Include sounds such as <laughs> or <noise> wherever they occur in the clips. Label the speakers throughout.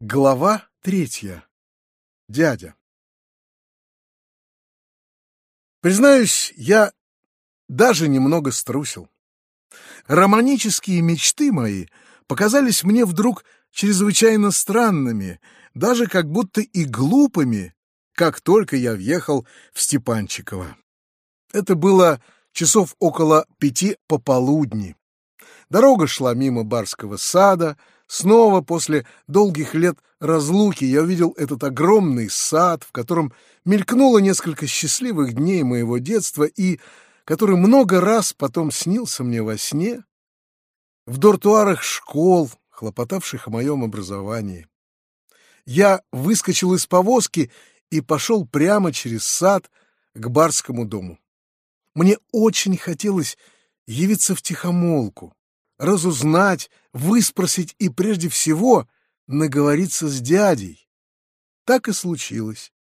Speaker 1: Глава третья. Дядя. Признаюсь, я даже немного струсил. Романические мечты мои показались мне вдруг чрезвычайно странными, даже как будто и глупыми, как только я въехал в Степанчиково. Это было часов около пяти пополудни. Дорога шла мимо барского сада. Снова после долгих лет разлуки я увидел этот огромный сад, в котором мелькнуло несколько счастливых дней моего детства и который много раз потом снился мне во сне, в дортуарах школ, хлопотавших о моем образовании. Я выскочил из повозки и пошел прямо через сад к барскому дому. Мне очень хотелось явиться в тихомолку, разузнать, выспросить и, прежде всего, наговориться с дядей. Так и случилось.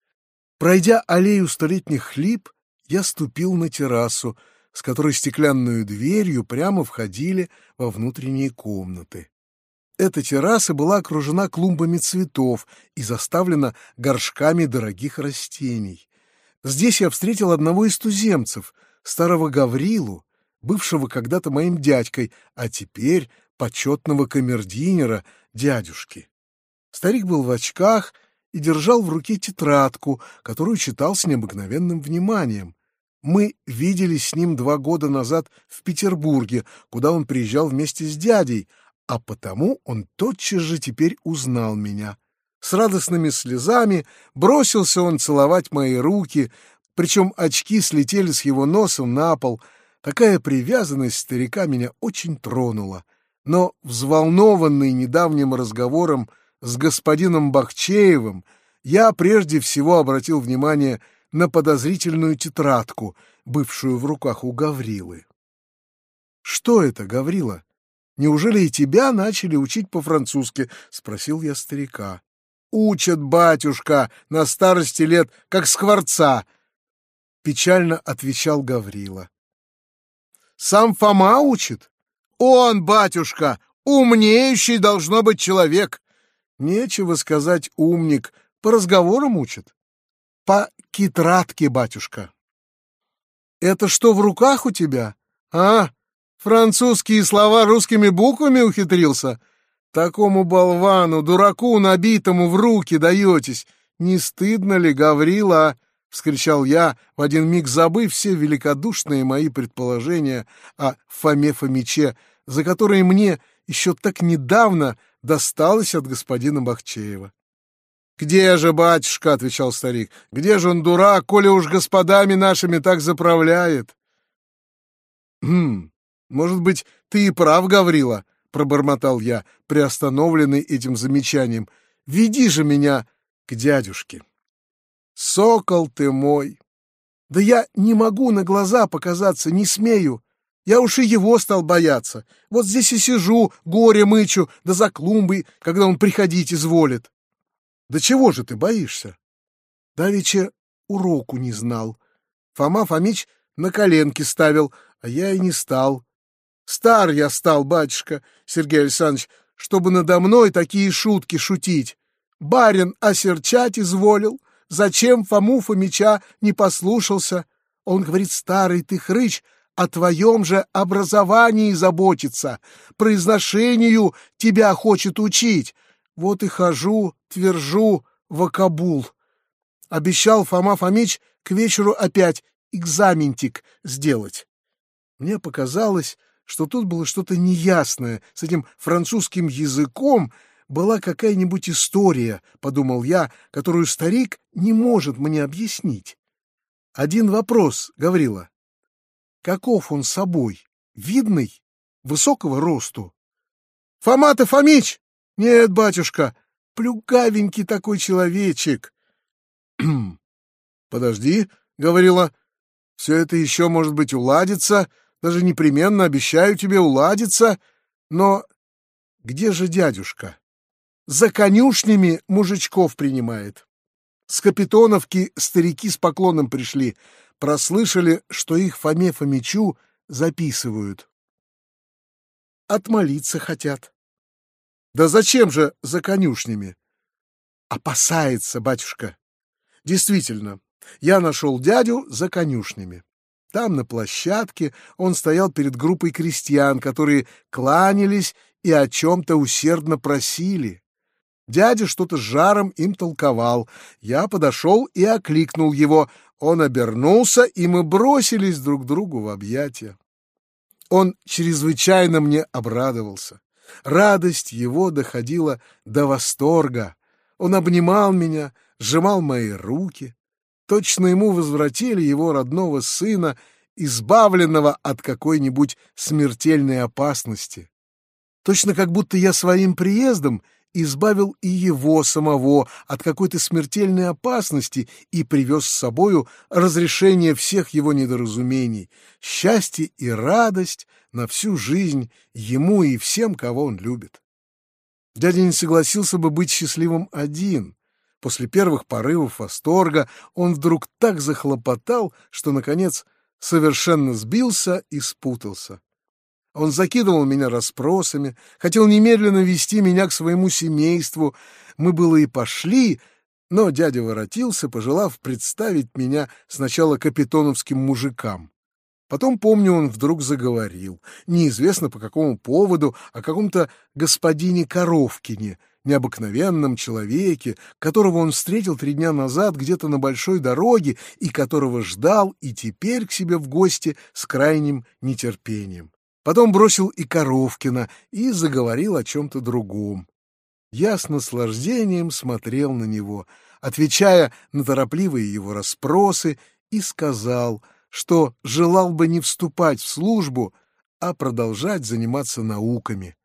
Speaker 1: Пройдя аллею столетних лип, я ступил на террасу, с которой стеклянную дверью прямо входили во внутренние комнаты. Эта терраса была окружена клумбами цветов и заставлена горшками дорогих растений. Здесь я встретил одного из туземцев, старого Гаврилу, бывшего когда-то моим дядькой, а теперь почетного камердинера дядюшки. Старик был в очках и держал в руке тетрадку, которую читал с необыкновенным вниманием. Мы виделись с ним два года назад в Петербурге, куда он приезжал вместе с дядей, а потому он тотчас же теперь узнал меня. С радостными слезами бросился он целовать мои руки, причем очки слетели с его носом на пол — Такая привязанность старика меня очень тронула, но, взволнованный недавним разговором с господином Бахчеевым, я прежде всего обратил внимание на подозрительную тетрадку, бывшую в руках у Гаврилы. «Что это, Гаврила? Неужели и тебя начали учить по-французски?» — спросил я старика. «Учат, батюшка, на старости лет, как скворца!» — печально отвечал Гаврила. Сам Фома учит? Он, батюшка, умнеющий должно быть человек. Нечего сказать умник, по разговорам учит. По китратке, батюшка. Это что в руках у тебя? А, французские слова русскими буквами ухитрился? Такому болвану, дураку набитому в руки даетесь. Не стыдно ли, Гаврила? — вскричал я, в один миг забыв все великодушные мои предположения о Фоме Фомиче, за которые мне еще так недавно досталось от господина Бахчеева. «Где же, батюшка?» — отвечал старик. «Где же он, дурак, коли уж господами нашими так заправляет?» «Хм, может быть, ты и прав, Гаврила», — пробормотал я, приостановленный этим замечанием. «Веди же меня к дядюшке». Сокол ты мой! Да я не могу на глаза показаться, не смею. Я уж и его стал бояться. Вот здесь и сижу, горе мычу, да за клумбой, когда он приходить изволит. Да чего же ты боишься? Давеча уроку не знал. Фома Фомич на коленки ставил, а я и не стал. Стар я стал, батюшка, Сергей Александрович, чтобы надо мной такие шутки шутить. Барин осерчать изволил, Зачем Фому Фомича не послушался? Он говорит, старый ты хрыч, о твоем же образовании заботится, произношению тебя хочет учить. Вот и хожу, твержу, вакабул. Обещал Фома Фомич к вечеру опять экзаментик сделать. Мне показалось, что тут было что-то неясное с этим французским языком, была какая-нибудь история, подумал я, которую старик не может мне объяснить. Один вопрос, Гаврила. Каков он собой? Видный? Высокого росту? Фома-то Фомич! Нет, батюшка, плюгавенький такой человечек. <clears throat> Подожди, говорила, все это еще, может быть, уладится, даже непременно обещаю тебе уладиться, но где же дядюшка? За конюшнями мужичков принимает. С Капитоновки старики с поклоном пришли, прослышали, что их Фоме Фомичу записывают. Отмолиться хотят. Да зачем же за конюшнями? опасается, батюшка. Действительно, я нашел дядю за конюшнями. Там, на площадке, он стоял перед группой крестьян, которые кланялись и о чем-то усердно просили. Дядя что-то с жаром им толковал. Я подошел и окликнул его. Он обернулся, и мы бросились друг другу в объятия. Он чрезвычайно мне обрадовался. Радость его доходила до восторга. Он обнимал меня, сжимал мои руки. Точно ему возвратили его родного сына, избавленного от какой-нибудь смертельной опасности. Точно как будто я своим приездом избавил и его самого от какой-то смертельной опасности и привез с собою разрешение всех его недоразумений, счастье и радость на всю жизнь ему и всем, кого он любит. Дядя не согласился бы быть счастливым один. После первых порывов восторга он вдруг так захлопотал, что, наконец, совершенно сбился и спутался. Он закидывал меня расспросами, хотел немедленно вести меня к своему семейству. Мы было и пошли, но дядя воротился, пожелав представить меня сначала капитоновским мужикам. Потом, помню, он вдруг заговорил, неизвестно по какому поводу, о каком-то господине Коровкине, необыкновенном человеке, которого он встретил три дня назад где-то на большой дороге и которого ждал и теперь к себе в гости с крайним нетерпением. Потом бросил и Коровкина и заговорил о чем-то другом. Я с наслаждением смотрел на него, отвечая на торопливые его расспросы, и сказал, что желал бы не вступать в службу, а продолжать заниматься науками.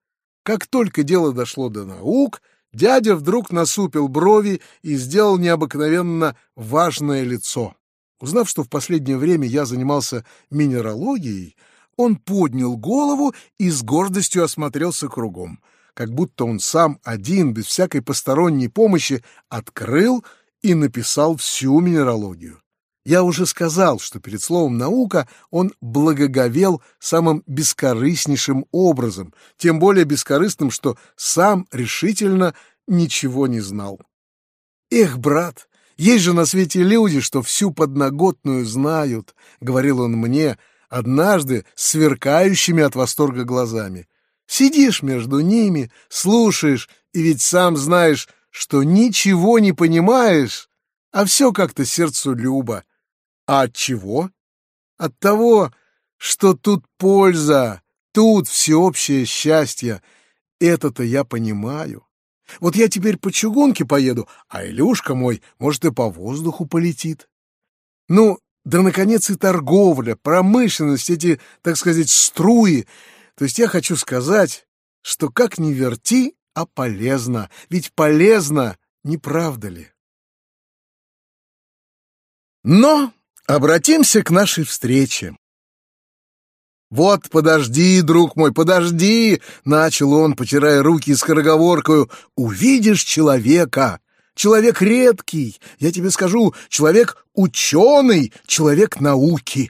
Speaker 1: Как только дело дошло до наук, дядя вдруг насупил брови и сделал необыкновенно важное лицо. Узнав, что в последнее время я занимался минералогией, он поднял голову и с гордостью осмотрелся кругом, как будто он сам один, без всякой посторонней помощи, открыл и написал всю минералогию. Я уже сказал, что перед словом «наука» он благоговел самым бескорыстнейшим образом, тем более бескорыстным, что сам решительно ничего не знал. «Эх, брат, есть же на свете люди, что всю подноготную знают», — говорил он мне, — однажды сверкающими от восторга глазами. Сидишь между ними, слушаешь, и ведь сам знаешь, что ничего не понимаешь, а все как-то сердцу любо. А от чего? От того, что тут польза, тут всеобщее счастье. Это-то я понимаю. Вот я теперь по чугунке поеду, а Илюшка мой, может, и по воздуху полетит. Ну, да, наконец, и торговля, промышленность, эти, так сказать, струи. То есть я хочу сказать, что как ни верти, а полезно. Ведь полезно, не правда ли? Но обратимся к нашей встрече. «Вот, подожди, друг мой, подожди!» — начал он, потирая руки скороговоркою. «Увидишь человека, человек редкий, я тебе скажу, человек ученый, человек науки.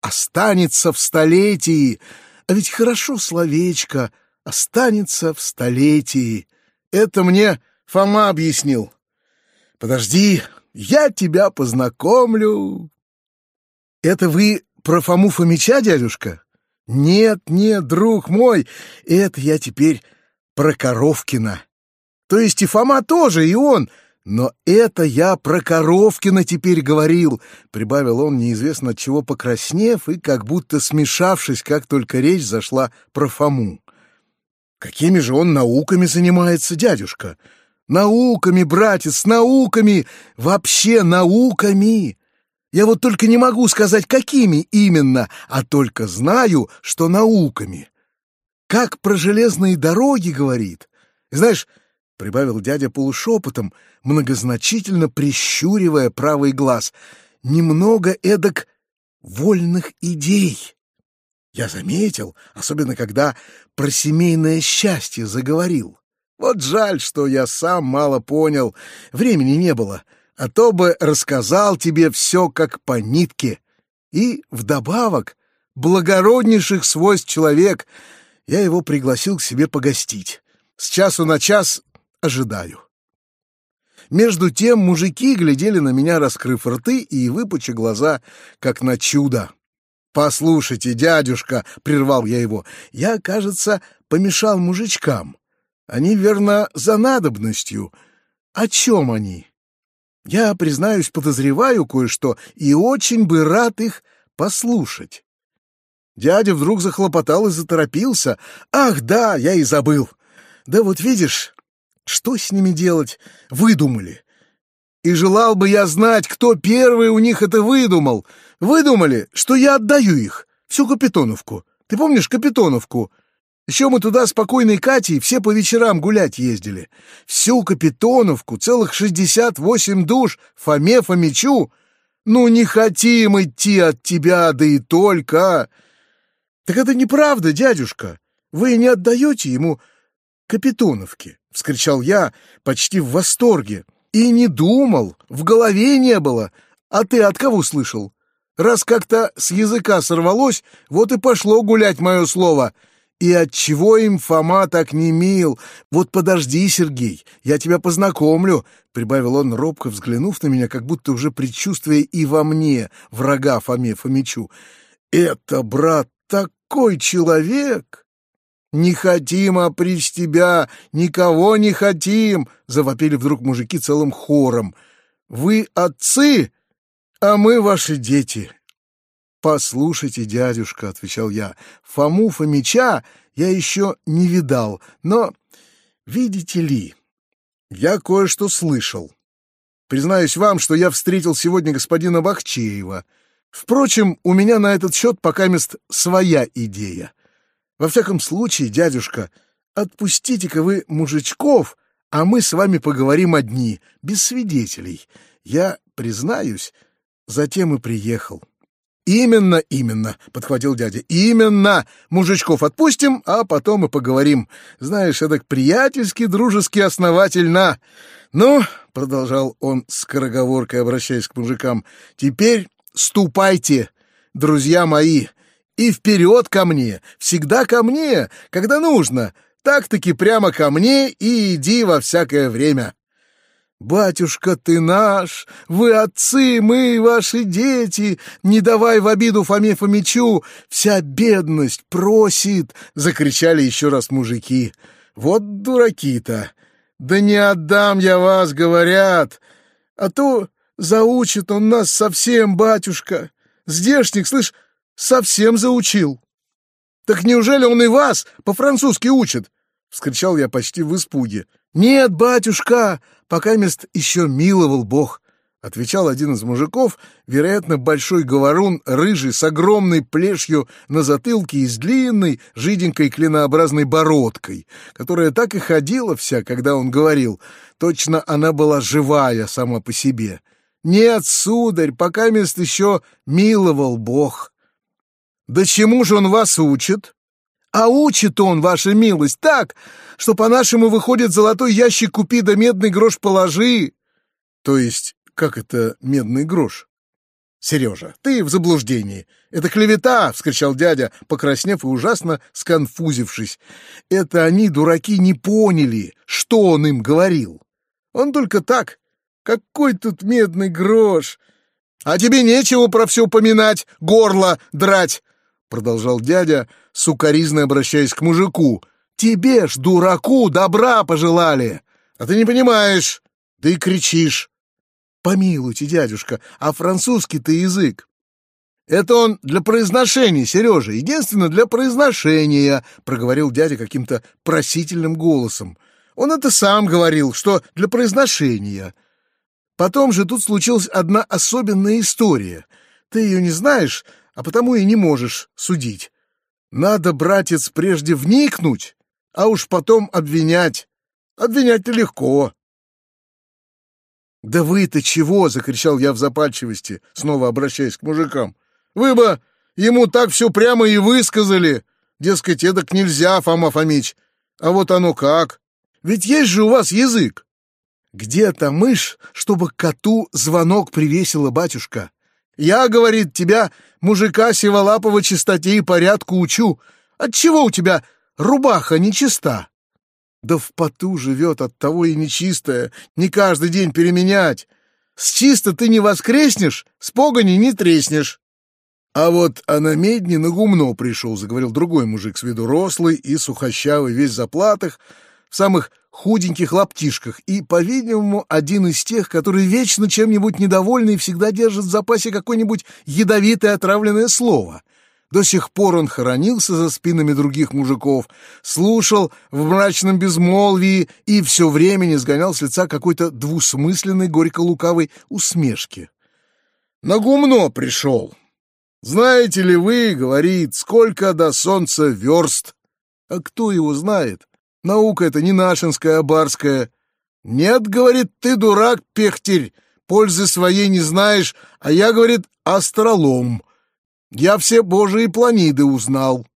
Speaker 1: Останется в столетии, а ведь хорошо словечко, останется в столетии. Это мне Фома объяснил. Подожди, я тебя познакомлю. Это вы про Фому Фомича, дядюшка? Нет, нет, друг мой, это я теперь про Коровкина. То есть и Фома тоже, и он — «Но это я про Коровкина теперь говорил», — прибавил он, неизвестно от чего покраснев и как будто смешавшись, как только речь зашла про Фому. «Какими же он науками занимается, дядюшка?» «Науками, братец, науками! Вообще науками!» Я вот только не могу сказать, какими именно, а только знаю, что науками. Как про железные дороги говорит. Знаешь, — прибавил дядя полушепотом, многозначительно прищуривая правый глаз. «Немного эдак вольных идей». Я заметил, особенно когда про семейное счастье заговорил. Вот жаль, что я сам мало понял, времени не было, а то бы рассказал тебе все как по нитке. И вдобавок, благороднейших свойств человек, я его пригласил к себе погостить. С часу на час ожидаю. Между тем мужики глядели на меня, раскрыв рты и выпуча глаза, как на чудо. «Послушайте, дядюшка!» — прервал я его. «Я, кажется, помешал мужичкам. Они, верно, за надобностью. О чем они?» Я, признаюсь, подозреваю кое-что и очень бы рад их послушать. Дядя вдруг захлопотал и заторопился. «Ах, да, я и забыл. Да вот видишь, что с ними делать? Выдумали. И желал бы я знать, кто первый у них это выдумал. Выдумали, что я отдаю их, всю Капитоновку. Ты помнишь Капитоновку? Еще мы туда с покойной Катей все по вечерам гулять ездили. Всю Капитоновку, целых шестьдесят восемь душ, Фоме Фомичу. Ну, не хотим идти от тебя, да и только. Так это неправда, дядюшка. Вы не отдаете ему Капитоновки, — вскричал я почти в восторге. И не думал, в голове не было. А ты от кого слышал? Раз как-то с языка сорвалось, вот и пошло гулять мое слово. И отчего им Фома так не мил? Вот подожди, Сергей, я тебя познакомлю, — прибавил он, робко взглянув на меня, как будто уже предчувствуя и во мне врага Фоме Фомичу. Это, брат, такой человек! «Не хотим опричь тебя, никого не хотим!» — завопили вдруг мужики целым хором. «Вы отцы, а мы ваши дети. «Послушайте, дядюшка», — отвечал я, — «Фому Фомича я еще не видал, но, видите ли, я кое-что слышал. Признаюсь вам, что я встретил сегодня господина Бахчеева. Впрочем, у меня на этот счет пока мест своя идея. Во всяком случае, дядюшка, отпустите-ка вы мужичков, а мы с вами поговорим одни, без свидетелей. Я, признаюсь, затем и приехал. «Именно, именно», — подхватил дядя. «Именно! Мужичков отпустим, а потом и поговорим. Знаешь, это приятельски, дружески, основательно. Ну, — продолжал он скороговоркой, обращаясь к мужикам, — теперь ступайте, друзья мои, и вперед ко мне, всегда ко мне, когда нужно. Так-таки прямо ко мне и иди во всякое время». «Батюшка ты наш, вы отцы, мы ваши дети, не давай в обиду Фоме Фомичу, вся бедность просит!» — закричали еще раз мужики. «Вот дураки-то! Да не отдам я вас, говорят! А то заучит он нас совсем, батюшка! Здешних, слышь, совсем заучил!» «Так неужели он и вас по-французски учит?» — вскричал я почти в испуге. «Нет, батюшка, пока мест еще миловал Бог», — отвечал один из мужиков, вероятно, большой говорун, рыжий, с огромной плешью на затылке и с длинной, жиденькой клинообразной бородкой, которая так и ходила вся, когда он говорил. Точно она была живая сама по себе. «Нет, сударь, пока мест еще миловал Бог». «Да чему же он вас учит?» А учит он, ваша милость, так, что по-нашему выходит золотой ящик купи да медный грош положи. То есть, как это медный грош? Сережа, ты в заблуждении. Это клевета, вскричал дядя, покраснев и ужасно сконфузившись. Это они, дураки, не поняли, что он им говорил. Он только так. Какой тут медный грош? А тебе нечего про все упоминать, горло драть, продолжал дядя, сукоризно обращаясь к мужику. «Тебе ж, дураку, добра пожелали! А ты не понимаешь, да и кричишь!» «Помилуйте, дядюшка, а французский-то язык?» «Это он для произношения, Сережа, единственно для произношения», — проговорил дядя каким-то просительным голосом. «Он это сам говорил, что для произношения». Потом же тут случилась одна особенная история. Ты ее не знаешь, а потому и не можешь судить. Надо, братец, прежде вникнуть, а уж потом обвинять. Обвинять-то легко. «Да вы-то чего?» — закричал я в запальчивости, снова обращаясь к мужикам. «Вы бы ему так все прямо и высказали. Дескать, эдак нельзя, Фома Фомич. А вот оно как. Ведь есть же у вас язык». «Где-то мышь, чтобы коту звонок привесила батюшка?» Я, говорит, тебя, мужика Сиволапова, чистоте и порядку учу. Отчего у тебя рубаха нечиста? Да в поту живет, от того и нечистая, не каждый день переменять. С чисто ты не воскреснешь, с погони не треснешь. А вот а на медне на гумно пришел, заговорил другой мужик с виду рослый и сухощавый, весь в заплатах, в самых худеньких лаптишках, и, по-видимому, один из тех, который вечно чем-нибудь недовольный и всегда держит в запасе какое-нибудь ядовитое отравленное слово. До сих пор он хоронился за спинами других мужиков, слушал в мрачном безмолвии и все время не сгонял с лица какой-то двусмысленной горько-лукавой усмешки. «На гумно пришел. Знаете ли вы, — говорит, — сколько до солнца верст? А кто его знает? Наука это не нашинская, а барская. Нет, — говорит, — ты дурак, пехтерь, пользы своей не знаешь, а я, — говорит, — астролом». Я все божьи планиды узнал.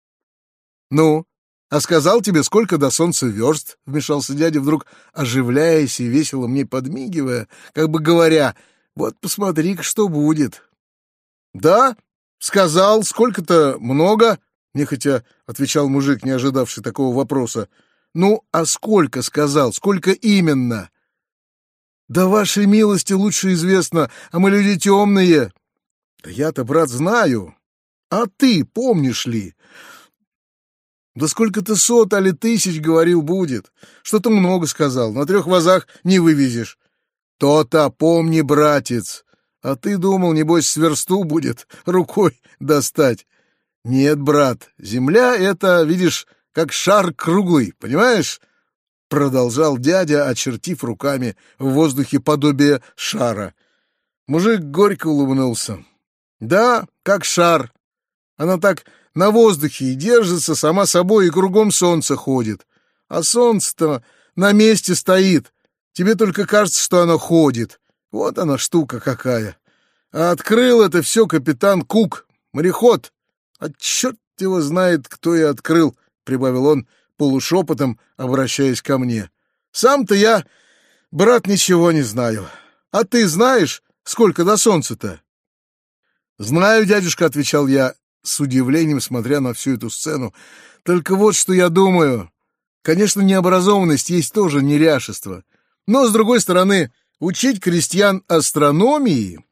Speaker 1: Ну, а сказал тебе, сколько до солнца верст? Вмешался дядя, вдруг оживляясь и весело мне подмигивая, как бы говоря, вот посмотри-ка, что будет. Да, сказал, сколько-то много, нехотя отвечал мужик, не ожидавший такого вопроса. Ну, а сколько сказал, сколько именно? Да вашей милости лучше известно, а мы люди темные. Да я-то, брат, знаю, а ты помнишь ли? Да сколько ты сот али тысяч, говорил, будет. Что-то много сказал, на трех вазах не вывезешь. То-то помни, братец. А ты думал, небось, сверсту будет рукой достать. Нет, брат, земля — это, видишь, как шар круглый, понимаешь? Продолжал дядя, очертив руками в воздухе подобие шара. Мужик горько улыбнулся. Да, как шар, она так на воздухе и держится сама собой, и кругом солнце ходит. А солнце-то на месте стоит. Тебе только кажется, что оно ходит. Вот она штука какая. А открыл это все капитан Кук, мореход. А черт его знает, кто и открыл, — прибавил он полушепотом, обращаясь ко мне. Сам-то я, брат, ничего не знаю. А ты знаешь, сколько до солнца-то? «Знаю, дядюшка», — отвечал я, с удивлением смотря на всю эту сцену. «Только вот что я думаю. Конечно, необразованность есть тоже неряшество. Но, с другой стороны, учить крестьян астрономии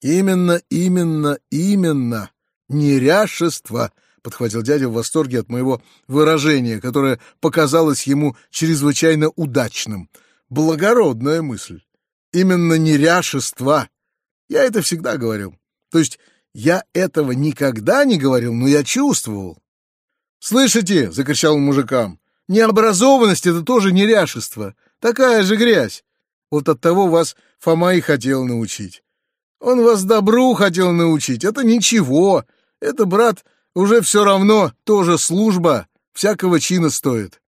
Speaker 1: именно, именно, именно неряшество, подхватил дядя в восторге от моего выражения, которое показалось ему чрезвычайно удачным. Благородная мысль. Именно неряшество. Я это всегда говорил. То есть я этого никогда не говорил, но я чувствовал. «Слышите?» — закричал он мужикам. «Необразованность — это тоже неряшество. Такая же грязь. Вот от того вас Фома и хотел научить. Он вас добру хотел научить. Это ничего. Это, брат, уже все равно тоже служба. Всякого чина стоит.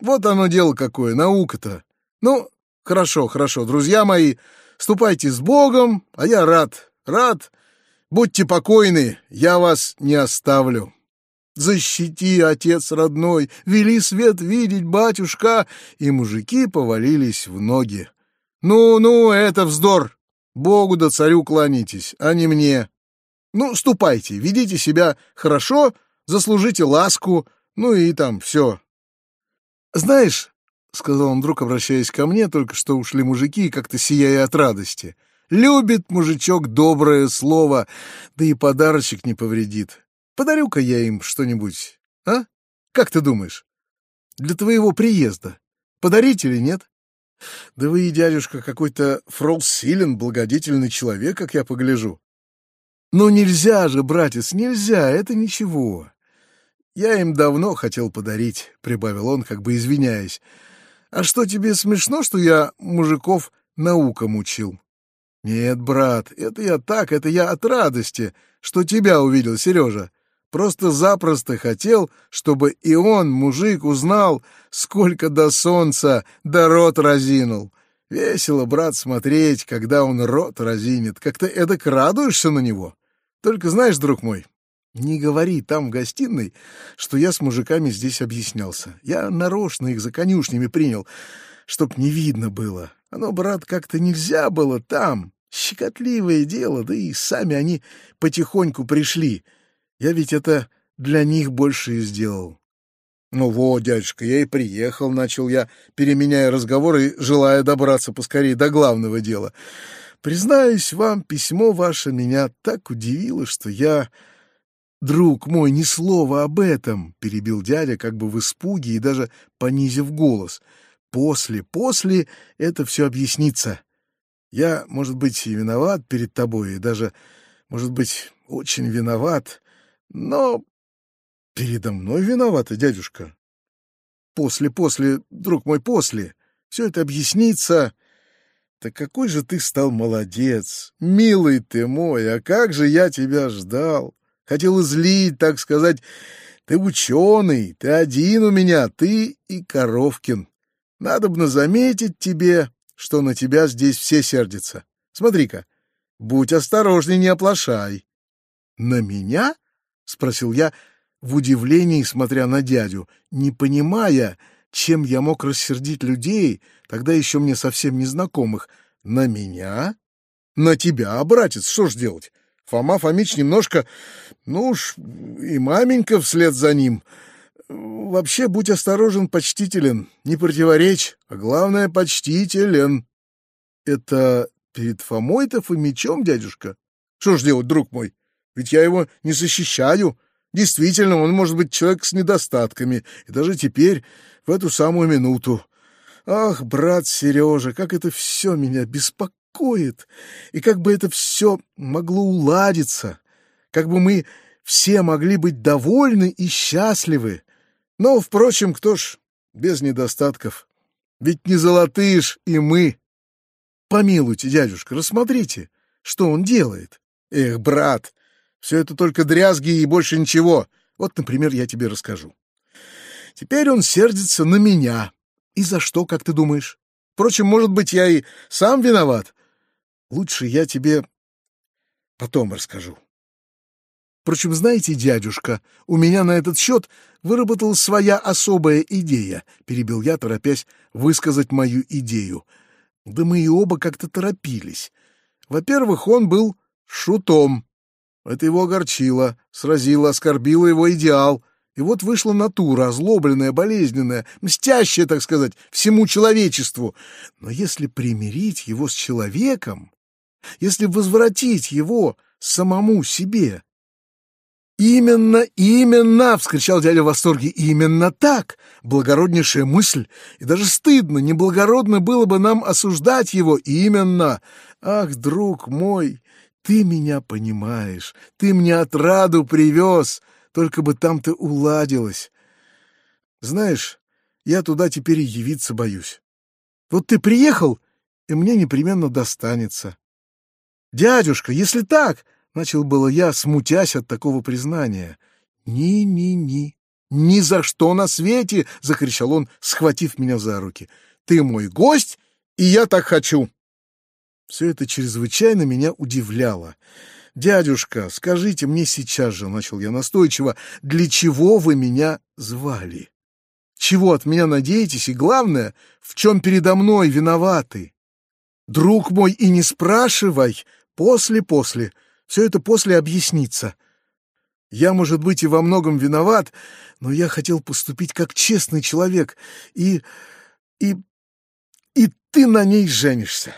Speaker 1: Вот оно дело какое, наука-то. Ну, хорошо, хорошо, друзья мои, ступайте с Богом, а я рад, рад, Будьте покойны, я вас не оставлю. Защити, отец родной, вели свет видеть, батюшка!» И мужики повалились в ноги. «Ну-ну, это вздор! Богу да царю кланяйтесь, а не мне. Ну, ступайте, ведите себя хорошо, заслужите ласку, ну и там все». «Знаешь, — сказал он вдруг, обращаясь ко мне, только что ушли мужики, как-то сияя от радости, — Любит мужичок доброе слово, да и подарочек не повредит. Подарю-ка я им что-нибудь, а? Как ты думаешь? Для твоего приезда. Подарить или нет? Да вы, дядюшка, какой-то фролсилен, благодетельный человек, как я погляжу. Ну нельзя же, братец, нельзя, это ничего. Я им давно хотел подарить, — прибавил он, как бы извиняясь. А что тебе смешно, что я мужиков наукам учил? «Нет, брат, это я так, это я от радости, что тебя увидел, Сережа. Просто-запросто хотел, чтобы и он, мужик, узнал, сколько до солнца да рот разинул. Весело, брат, смотреть, когда он рот разинет. Как-то эдак радуешься на него. Только знаешь, друг мой, не говори там в гостиной, что я с мужиками здесь объяснялся. Я нарочно их за конюшнями принял, чтоб не видно было. Оно, брат, как-то нельзя было там. Щекотливое дело, да и сами они потихоньку пришли. Я ведь это для них больше и сделал. Ну вот, дядюшка, я и приехал, начал я, переменяя разговор и желая добраться поскорее до главного дела. Признаюсь вам, письмо ваше меня так удивило, что я... «Друг мой, ни слова об этом!» — перебил дядя, как бы в испуге и даже понизив голос. «После, после это все объяснится. Я, может быть, и виноват перед тобой, и даже, может быть, очень виноват, но передо мной виновата, дядюшка. После, после, друг мой, после. Все это объяснится. Так какой же ты стал молодец, милый ты мой, а как же я тебя ждал. Хотел излить, так сказать. Ты ученый, ты один у меня, ты и Коровкин. Надобно заметить тебе, что на тебя здесь все сердятся. Смотри-ка, будь осторожней, не оплошай. — На меня? — спросил я в удивлении, смотря на дядю, не понимая, чем я мог рассердить людей, тогда еще мне совсем незнакомых. На меня? На тебя, братец, что ж делать? Фома Фомич немножко, ну уж, и маменька вслед за ним. Вообще, будь осторожен, почтителен, не противоречь, а главное, почтителен. Это перед Фомой-то Фомичом, дядюшка? Что ж делать, друг мой? Ведь я его не защищаю. Действительно, он может быть человек с недостатками, и даже теперь, в эту самую минуту. Ах, брат Сережа, как это все меня беспокоит, и как бы это все могло уладиться, как бы мы все могли быть довольны и счастливы. Но, впрочем, кто ж без недостатков? Ведь не золотые ж и мы. Помилуйте, дядюшка, рассмотрите, что он делает. Эх, брат, все это только дрязги и больше ничего. Вот, например, я тебе расскажу. Теперь он сердится на меня. И за что, как ты думаешь? Впрочем, может быть, я и сам виноват. Лучше я тебе потом расскажу. Впрочем, знаете, дядюшка, у меня на этот счет выработалась своя особая идея, перебил я, торопясь высказать мою идею. Да мы и оба как-то торопились. Во-первых, он был шутом. Это его огорчило, сразило, оскорбило его идеал. И вот вышла натура, озлобленная, болезненная, мстящая, так сказать, всему человечеству. Но если примирить его с человеком, если возвратить его самому себе, «Именно, именно!» — вскричал дядя в восторге. «Именно так! Благороднейшая мысль! И даже стыдно, неблагородно было бы нам осуждать его! Именно! Ах, друг мой, ты меня понимаешь, ты мне отраду привез, только бы там ты уладилась. Знаешь, я туда теперь и явиться боюсь. Вот ты приехал, и мне непременно достанется. Дядюшка, если так, Начал было я, смутясь от такого признания. «Ни-ни-ни! Ни за что на свете!» — закричал он, схватив меня за руки. «Ты мой гость, и я так хочу!» Все это чрезвычайно меня удивляло. «Дядюшка, скажите мне сейчас же», — начал я настойчиво, — «для чего вы меня звали? Чего от меня надеетесь, и главное, в чем передо мной виноваты? Друг мой, и не спрашивай, после-после, все это после объяснится. Я, может быть, и во многом виноват, но я хотел поступить как честный человек, и... и... и ты на ней женишься.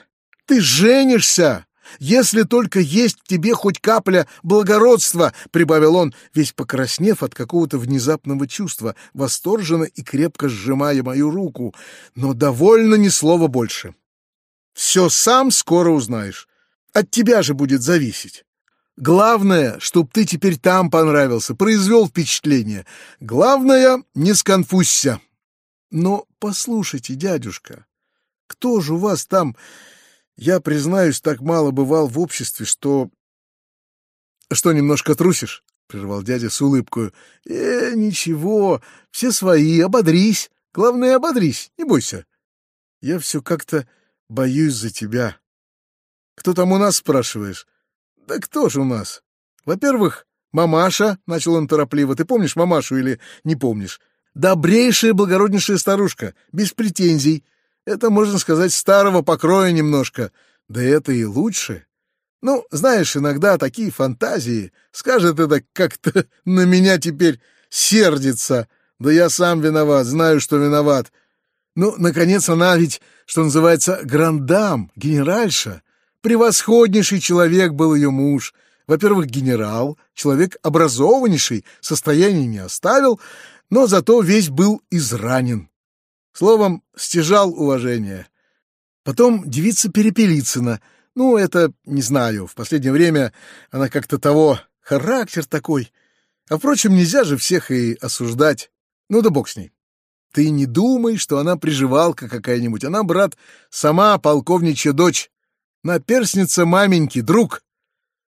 Speaker 1: Ты женишься! Если только есть в тебе хоть капля благородства, — прибавил он, весь покраснев от какого-то внезапного чувства, восторженно и крепко сжимая мою руку, но довольно ни слова больше. Все сам скоро узнаешь. От тебя же будет зависеть. Главное, чтоб ты теперь там понравился, произвел впечатление. Главное, не сконфузься. Но послушайте, дядюшка, кто же у вас там... Я, признаюсь, так мало бывал в обществе, что... Что, немножко трусишь? — прервал дядя с улыбкой. «Э, ничего, все свои, ободрись. Главное, ободрись, не бойся. Я все как-то боюсь за тебя. Кто там у нас, спрашиваешь? «Да кто же у нас? Во-первых, мамаша, — начал он торопливо, — ты помнишь мамашу или не помнишь? Добрейшая, благороднейшая старушка, без претензий. Это, можно сказать, старого покроя немножко. Да это и лучше. Ну, знаешь, иногда такие фантазии. Скажет это как-то <laughs> на меня теперь сердится. Да я сам виноват, знаю, что виноват. Ну, наконец, она ведь, что называется, грандам, генеральша. Превосходнейший человек был ее муж. Во-первых, генерал, человек образованнейший, состояние не оставил, но зато весь был изранен. Словом, стяжал уважение. Потом девица Перепелицына. Ну, это, не знаю, в последнее время она как-то того, характер такой. А, впрочем, нельзя же всех и осуждать. Ну да бог с ней. Ты не думай, что она приживалка какая-нибудь. Она, брат, сама полковничья дочь. Наперсница маменьки, друг.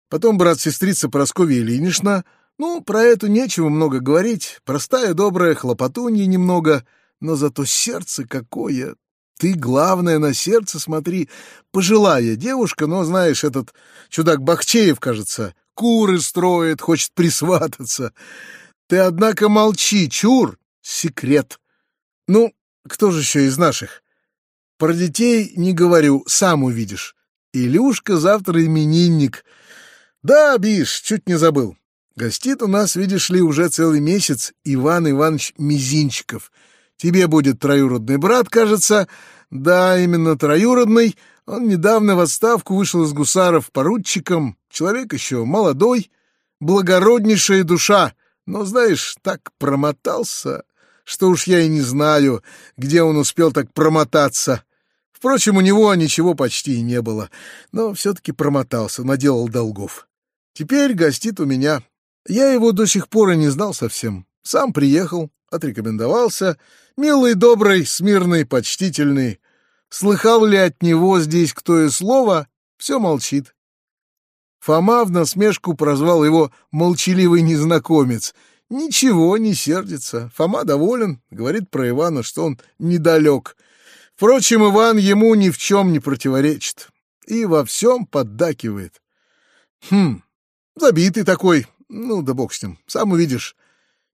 Speaker 1: Потом брат-сестрица Прасковья Ильинична. Ну, про эту нечего много говорить. Простая, добрая, хлопотунья немного. Но зато сердце какое. Ты, главное, на сердце смотри. Пожилая девушка, но, знаешь, этот чудак Бахчеев, кажется, куры строит, хочет присвататься. Ты, однако, молчи, чур, секрет. Ну, кто же еще из наших? Про детей не говорю, сам увидишь. Илюшка завтра именинник. Да, Биш, чуть не забыл. Гостит у нас, видишь ли, уже целый месяц Иван Иванович Мизинчиков. Тебе будет троюродный брат, кажется. Да, именно троюродный. Он недавно в отставку вышел из гусаров поручиком. Человек еще молодой, благороднейшая душа. Но, знаешь, так промотался, что уж я и не знаю, где он успел так промотаться. Впрочем, у него ничего почти и не было, но все-таки промотался, наделал долгов. Теперь гостит у меня. Я его до сих пор и не знал совсем. Сам приехал, отрекомендовался. Милый, добрый, смирный, почтительный. Слыхал ли от него здесь кто и слово, все молчит. Фома в насмешку прозвал его «молчаливый незнакомец». Ничего, не сердится. Фома доволен, говорит про Ивана, что он недалек. Впрочем, Иван ему ни в чем не противоречит и во всем поддакивает. Хм, забитый такой, ну да бог с ним, сам увидишь.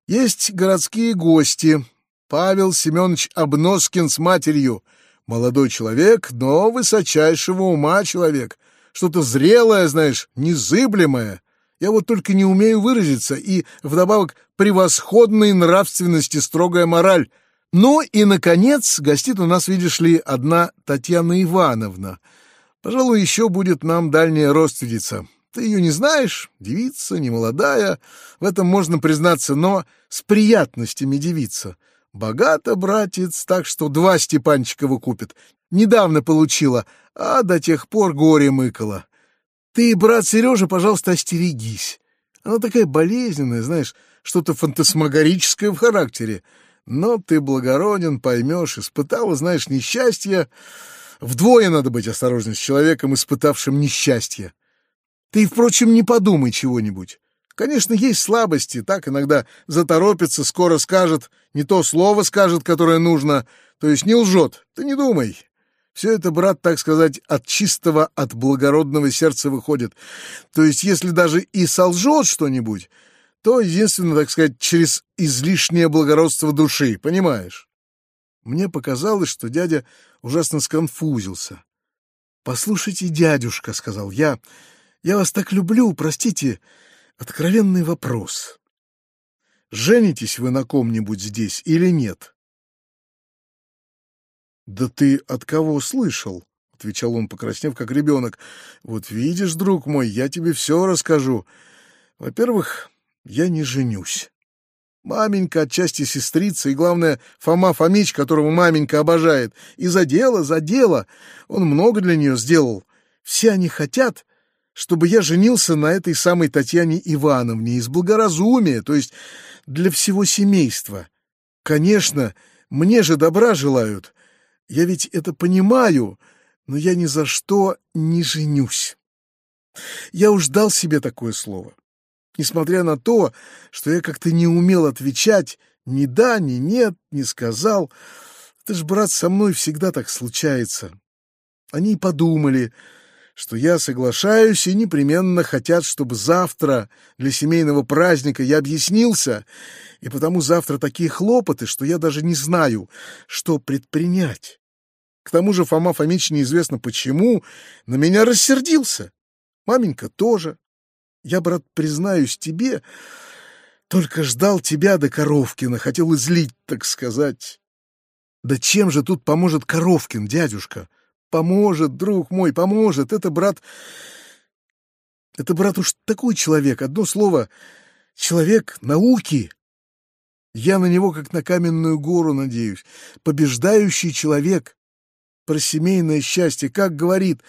Speaker 1: Есть городские гости. Павел Семенович Обноскин с матерью. Молодой человек, но высочайшего ума человек. Что-то зрелое, знаешь, незыблемое. Я вот только не умею выразиться, и вдобавок превосходной нравственности строгая мораль. Ну и, наконец, гостит у нас, видишь ли, одна Татьяна Ивановна. Пожалуй, еще будет нам дальняя родственница. Ты ее не знаешь, девица, не молодая, в этом можно признаться, но с приятностями девица. Богата, братец, так что два Степанчика выкупит. Недавно получила, а до тех пор горе мыкала. Ты, брат Сережа, пожалуйста, остерегись. Она такая болезненная, знаешь, что-то фантасмагорическое в характере. Но ты благороден, поймешь, испытала, знаешь, несчастье. Вдвое надо быть осторожным с человеком, испытавшим несчастье. Ты, впрочем, не подумай чего-нибудь. Конечно, есть слабости, так иногда заторопится, скоро скажет, не то слово скажет, которое нужно, то есть не лжет. Ты не думай. Все это, брат, так сказать, от чистого, от благородного сердца выходит. То есть, если даже и солжет что-нибудь, то единственно, так сказать, через излишнее благородство души, понимаешь? Мне показалось, что дядя ужасно сконфузился. «Послушайте, дядюшка», — сказал я, — «я вас так люблю, простите, откровенный вопрос. Женитесь вы на ком-нибудь здесь или нет?» «Да ты от кого слышал?» — отвечал он, покраснев, как ребенок. «Вот видишь, друг мой, я тебе все расскажу. Во-первых, я не женюсь. Маменька отчасти сестрица, и, главное, Фома Фомич, которого маменька обожает. И за дело, за дело. Он много для нее сделал. Все они хотят, чтобы я женился на этой самой Татьяне Ивановне из благоразумия, то есть для всего семейства. Конечно, мне же добра желают, я ведь это понимаю, но я ни за что не женюсь. Я уж дал себе такое слово. Несмотря на то, что я как-то не умел отвечать ни да, ни нет, не сказал. Это ж, брат, со мной всегда так случается. Они и подумали, что я соглашаюсь и непременно хотят, чтобы завтра для семейного праздника я объяснился, и потому завтра такие хлопоты, что я даже не знаю, что предпринять. К тому же Фома Фомич неизвестно почему на меня рассердился. Маменька тоже. Я, брат, признаюсь тебе, Только ждал тебя до Коровкина, хотел излить, так сказать. Да чем же тут поможет Коровкин, дядюшка? Поможет, друг мой, поможет. Это брат... Это, брат, уж такой человек. Одно слово — человек науки. Я на него, как на каменную гору, надеюсь. Побеждающий человек. Про семейное счастье, как говорит.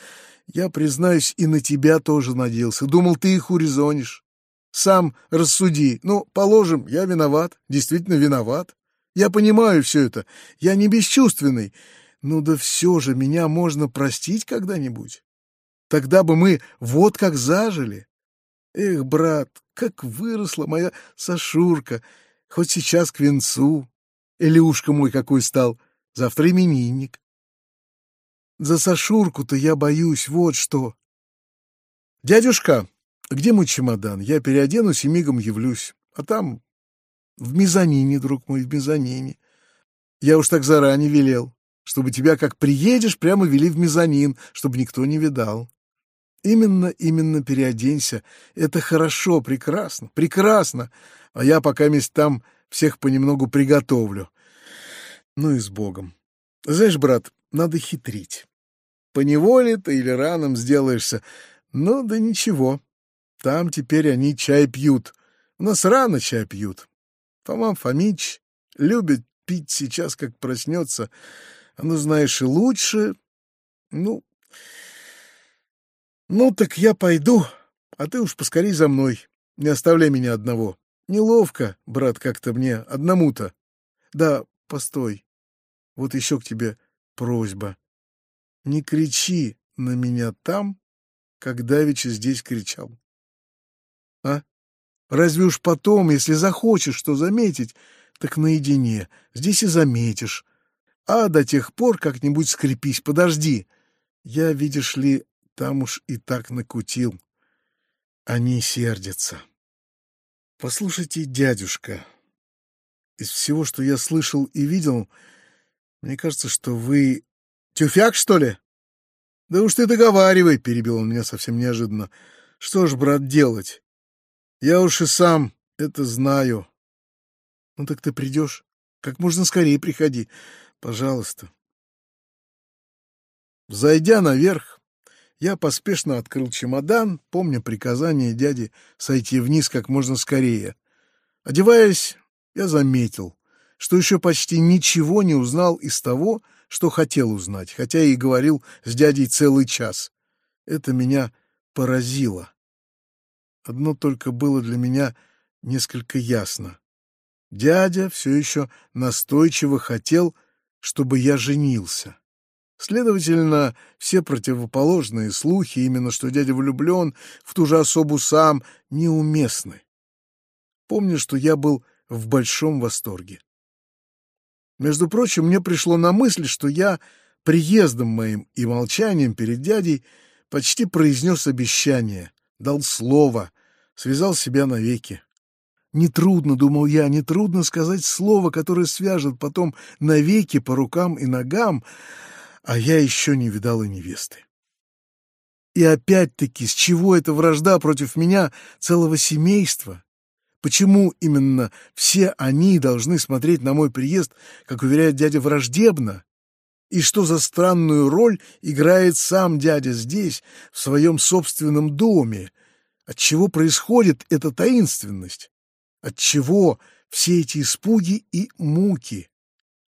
Speaker 1: Я, признаюсь, и на тебя тоже надеялся. Думал, ты их урезонишь. Сам рассуди. Ну, положим, я виноват, действительно виноват. Я понимаю все это. Я не бесчувственный. Ну да все же, меня можно простить когда-нибудь. Тогда бы мы вот как зажили. Эх, брат, как выросла моя Сашурка, хоть сейчас к венцу. Илюшка мой какой стал, завтра именинник. За Сашурку-то я боюсь, вот что. Дядюшка, где мой чемодан? Я переоденусь и мигом явлюсь. А там в мезонине, друг мой, в мезонине. Я уж так заранее велел, чтобы тебя, как приедешь, прямо вели в мезонин, чтобы никто не видал. Именно, именно переоденься. Это хорошо, прекрасно, прекрасно. А я пока месть там всех понемногу приготовлю. Ну и с Богом. Знаешь, брат, надо хитрить. Поневоле ты или раном сделаешься. Ну да ничего. Там теперь они чай пьют. У нас рано чай пьют. Фома Фомич любит пить сейчас, как проснется. А ну, знаешь, и лучше. Ну, ну так я пойду, а ты уж поскорей за мной. Не оставляй меня одного. Неловко, брат, как-то мне, одному-то. Да, постой. Вот еще к тебе просьба. Не кричи на меня там, как Давича здесь кричал. А? Разве уж потом, если захочешь что заметить, так наедине, здесь и заметишь. А до тех пор как-нибудь скрепись, подожди. Я, видишь ли, там уж и так накутил. Они сердятся. Послушайте, дядюшка, из всего, что я слышал и видел, мне кажется, что вы... Тюфяк, что ли? Да уж ты договаривай, — перебил он меня совсем неожиданно. Что ж, брат, делать? Я уж и сам это знаю. Ну так ты придешь? Как можно скорее приходи. Пожалуйста. Зайдя наверх, я поспешно открыл чемодан, помня приказание дяди сойти вниз как можно скорее. Одеваясь, я заметил, что еще почти ничего не узнал из того, что хотел узнать, хотя и говорил с дядей целый час. Это меня поразило. Одно только было для меня несколько ясно. Дядя все еще настойчиво хотел, чтобы я женился. Следовательно, все противоположные слухи, именно что дядя влюблен в ту же особу сам, неуместны. Помню, что я был в большом восторге. Между прочим, мне пришло на мысль, что я приездом моим и молчанием перед дядей почти произнес обещание, дал слово, связал себя навеки. Нетрудно, думал я, нетрудно сказать слово, которое свяжет потом навеки по рукам и ногам, а я еще не видала невесты. И опять-таки, с чего эта вражда против меня целого семейства? Почему именно все они должны смотреть на мой приезд, как уверяет дядя, враждебно? И что за странную роль играет сам дядя здесь, в своем собственном доме? Отчего происходит эта таинственность? Отчего все эти испуги и муки?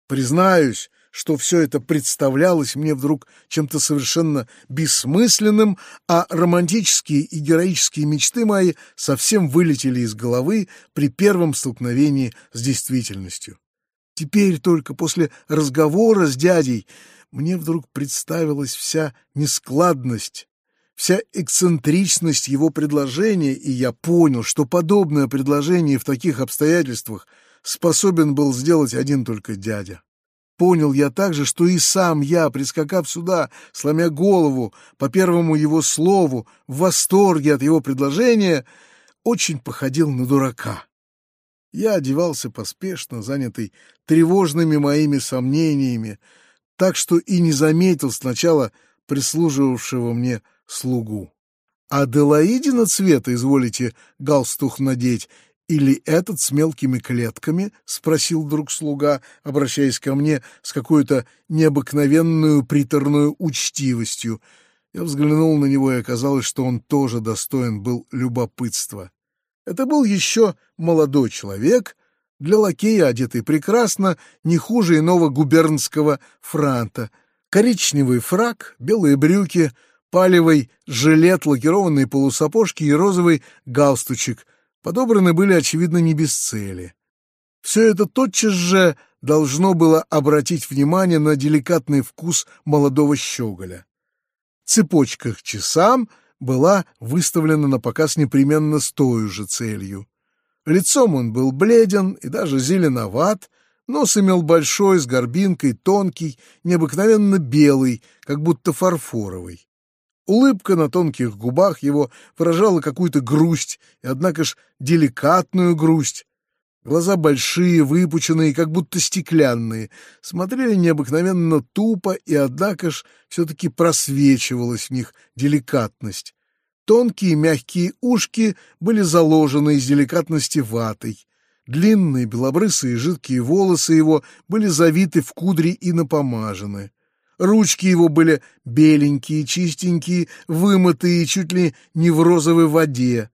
Speaker 1: Признаюсь, что все это представлялось мне вдруг чем-то совершенно бессмысленным, а романтические и героические мечты мои совсем вылетели из головы при первом столкновении с действительностью. Теперь только после разговора с дядей мне вдруг представилась вся нескладность, вся эксцентричность его предложения, и я понял, что подобное предложение в таких обстоятельствах способен был сделать один только дядя. Понял я также, что и сам я, прискакав сюда, сломя голову по первому его слову, в восторге от его предложения, очень походил на дурака. Я одевался поспешно, занятый тревожными моими сомнениями, так что и не заметил сначала прислуживавшего мне слугу. А Делаидина цвета изволите галстух надеть «Или этот с мелкими клетками?» — спросил вдруг слуга, обращаясь ко мне с какой-то необыкновенную приторную учтивостью. Я взглянул на него, и оказалось, что он тоже достоин был любопытства. Это был еще молодой человек, для лакея одетый прекрасно, не хуже иного губернского франта. Коричневый фрак, белые брюки, палевый жилет, лакированные полусапожки и розовый галстучек — подобраны были, очевидно, не без цели. Все это тотчас же должно было обратить внимание на деликатный вкус молодого щеголя. Цепочка к часам была выставлена на показ непременно с той же целью. Лицом он был бледен и даже зеленоват, нос имел большой, с горбинкой, тонкий, необыкновенно белый, как будто фарфоровый. Улыбка на тонких губах его выражала какую-то грусть, и, однако ж, деликатную грусть. Глаза большие, выпученные, как будто стеклянные, смотрели необыкновенно тупо, и, однако ж, все-таки просвечивалась в них деликатность. Тонкие мягкие ушки были заложены из деликатности ватой. Длинные белобрысые жидкие волосы его были завиты в кудри и напомажены. Ручки его были беленькие, чистенькие, вымытые чуть ли не в розовой воде.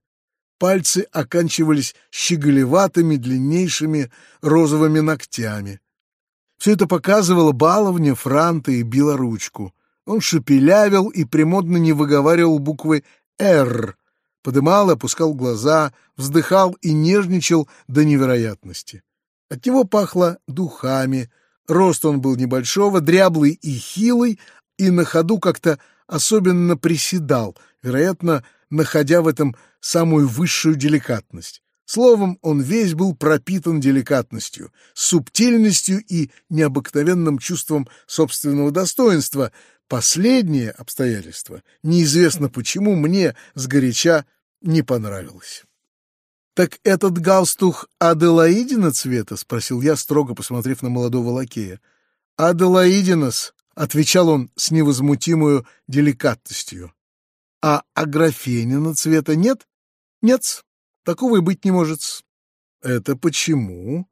Speaker 1: Пальцы оканчивались щеголеватыми, длиннейшими розовыми ногтями. Все это показывало баловня Франта и белоручку. Он шепелявил и премодно не выговаривал буквы «Р», подымал и опускал глаза, вздыхал и нежничал до невероятности. От него пахло духами, Рост он был небольшого, дряблый и хилый, и на ходу как-то особенно приседал, вероятно, находя в этом самую высшую деликатность. Словом, он весь был пропитан деликатностью, субтильностью и необыкновенным чувством собственного достоинства. Последнее обстоятельство, неизвестно почему, мне сгоряча не понравилось. «Так этот галстух Аделаидина цвета?» — спросил я, строго посмотрев на молодого лакея. «Аделаидинос», — отвечал он с невозмутимую деликатностью. «А Аграфенина цвета нет?» «Нет, такого и быть не может». «Это почему?»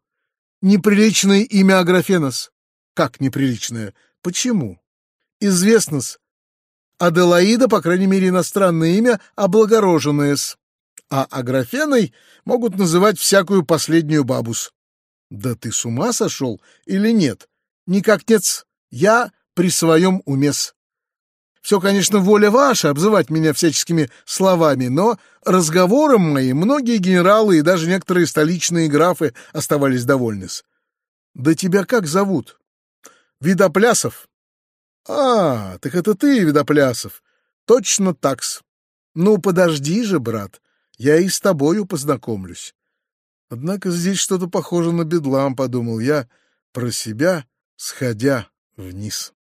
Speaker 1: «Неприличное имя Аграфенос». «Как неприличное? Почему?» «Известно-с. Аделаида, по крайней мере, иностранное имя, облагороженное-с» а Аграфеной могут называть всякую последнюю бабус. Да ты с ума сошел или нет? Никак нет. Я при своем умес. Все, конечно, воля ваша обзывать меня всяческими словами, но разговором моим многие генералы и даже некоторые столичные графы оставались довольны. Да тебя как зовут? Видоплясов. А, так это ты, Видоплясов. Точно такс. Ну, подожди же, брат я и с тобою познакомлюсь. Однако здесь что-то похоже на бедлам, подумал я про себя, сходя вниз.